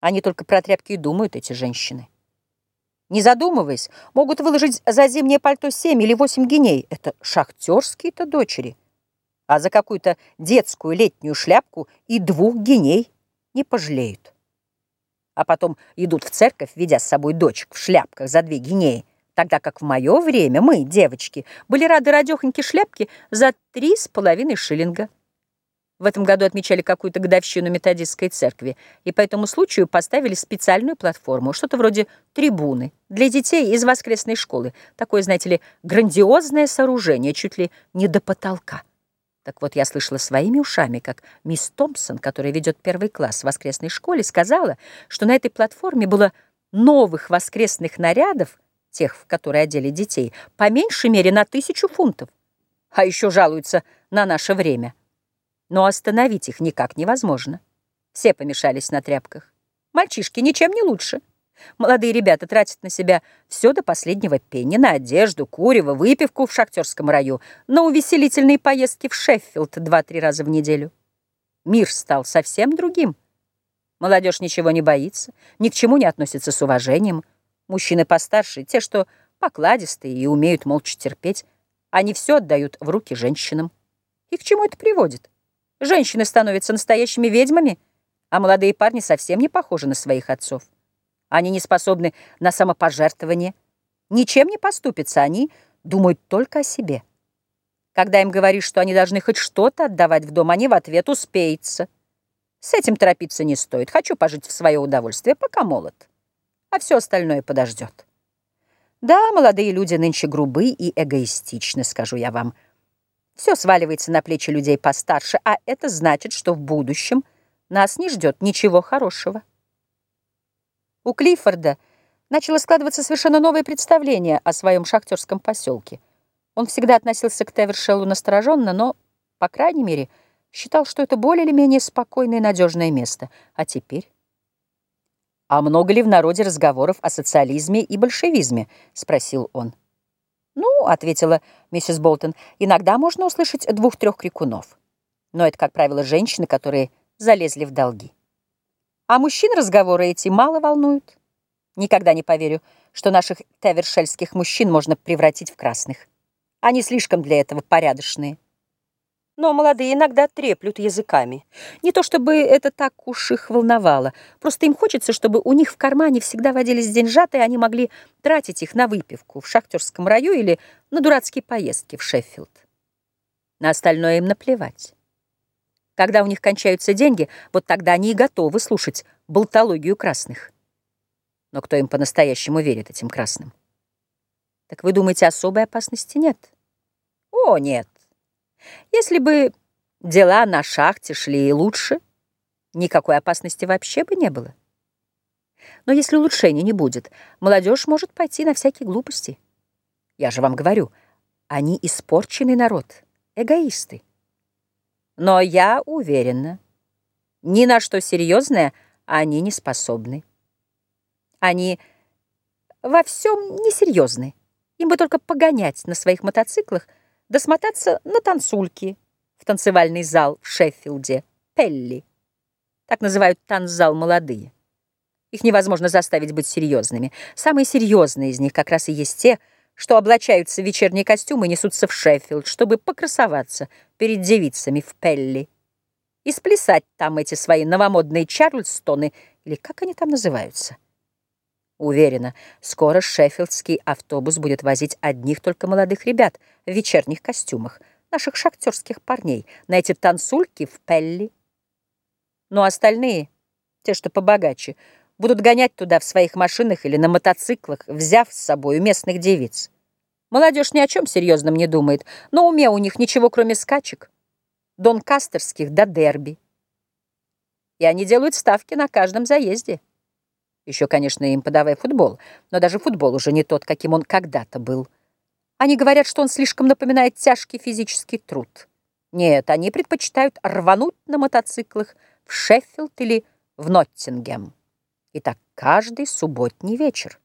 Они только про тряпки и думают, эти женщины. Не задумываясь, могут выложить за зимнее пальто семь или восемь геней. Это шахтерские-то дочери. А за какую-то детскую летнюю шляпку и двух геней не пожалеют. А потом идут в церковь, ведя с собой дочек в шляпках за две гинеи, тогда как в мое время мы, девочки, были рады радехоньке шляпки за три с половиной шиллинга. В этом году отмечали какую-то годовщину методистской церкви, и по этому случаю поставили специальную платформу, что-то вроде трибуны, для детей из воскресной школы. Такое, знаете ли, грандиозное сооружение, чуть ли не до потолка. Так вот, я слышала своими ушами, как мисс Томпсон, которая ведет первый класс в воскресной школе, сказала, что на этой платформе было новых воскресных нарядов, тех, в которые одели детей, по меньшей мере на тысячу фунтов. А еще жалуются на наше время. Но остановить их никак невозможно. Все помешались на тряпках. Мальчишки ничем не лучше. Молодые ребята тратят на себя все до последнего пенни, на одежду, курево, выпивку в шахтерском раю, на увеселительные поездки в Шеффилд два-три раза в неделю. Мир стал совсем другим. Молодежь ничего не боится, ни к чему не относится с уважением. Мужчины постарше, те, что покладистые и умеют молча терпеть, они все отдают в руки женщинам. И к чему это приводит? Женщины становятся настоящими ведьмами, а молодые парни совсем не похожи на своих отцов. Они не способны на самопожертвование, ничем не поступятся, они думают только о себе. Когда им говоришь, что они должны хоть что-то отдавать в дом, они в ответ успеются. С этим торопиться не стоит. Хочу пожить в свое удовольствие, пока молод. А все остальное подождет. Да, молодые люди нынче грубы и эгоистичны, скажу я вам. Все сваливается на плечи людей постарше, а это значит, что в будущем нас не ждет ничего хорошего. У Клиффорда начало складываться совершенно новое представление о своем шахтерском поселке. Он всегда относился к Тевершеллу настороженно, но, по крайней мере, считал, что это более или менее спокойное и надежное место. А теперь? «А много ли в народе разговоров о социализме и большевизме?» — спросил он. «Ну, — ответила миссис Болтон, — иногда можно услышать двух-трех крикунов. Но это, как правило, женщины, которые залезли в долги. А мужчин разговоры эти мало волнуют. Никогда не поверю, что наших тевершельских мужчин можно превратить в красных. Они слишком для этого порядочные. Но молодые иногда треплют языками. Не то чтобы это так уж их волновало. Просто им хочется, чтобы у них в кармане всегда водились деньжата, и они могли тратить их на выпивку в шахтерском раю или на дурацкие поездки в Шеффилд. На остальное им наплевать. Когда у них кончаются деньги, вот тогда они и готовы слушать болтологию красных. Но кто им по-настоящему верит, этим красным? Так вы думаете, особой опасности нет? О, нет. Если бы дела на шахте шли лучше, никакой опасности вообще бы не было. Но если улучшения не будет, молодежь может пойти на всякие глупости. Я же вам говорю, они испорченный народ, эгоисты. Но я уверена, ни на что серьезное они не способны. Они во всем несерьезны. Им бы только погонять на своих мотоциклах да на танцульки в танцевальный зал в Шеффилде, Пелли. Так называют танцзал молодые. Их невозможно заставить быть серьезными. Самые серьезные из них как раз и есть те, что облачаются в вечерние костюмы и несутся в Шеффилд, чтобы покрасоваться перед девицами в Пелли и сплясать там эти свои новомодные Чарльстоны, или как они там называются. Уверена, скоро шеффилдский автобус будет возить одних только молодых ребят в вечерних костюмах, наших шахтерских парней, на эти танцульки в Пелли. Но остальные, те, что побогаче, будут гонять туда в своих машинах или на мотоциклах, взяв с собой местных девиц. Молодежь ни о чем серьезном не думает, но уме у них ничего, кроме скачек, донкастерских до дерби. И они делают ставки на каждом заезде. Еще, конечно, им подавай футбол, но даже футбол уже не тот, каким он когда-то был. Они говорят, что он слишком напоминает тяжкий физический труд. Нет, они предпочитают рвануть на мотоциклах в Шеффилд или в Ноттингем. И так каждый субботний вечер.